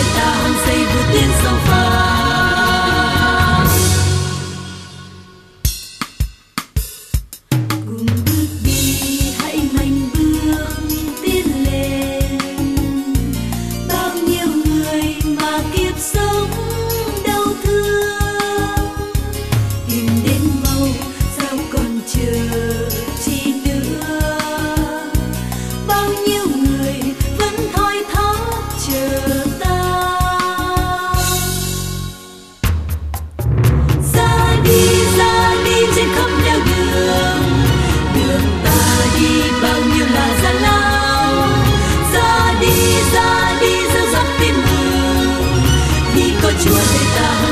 bertahan Saibutin Sofa si tahan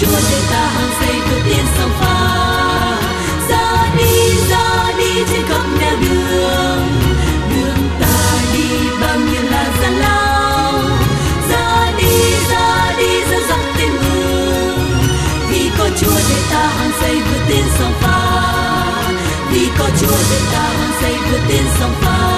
chúa để ta hàng xây vượt tiên sông pha. Ra đi ra đi, trên khắp nẻo đường. Đường ta đi, bao nhiêu là gian lao. Ra đi ra đi dẫn dắt tên đường vì có chúa để ta hàng xây vượt tiên sông pha. Vì có chúa để ta hàng xây vượt tiên sông pha.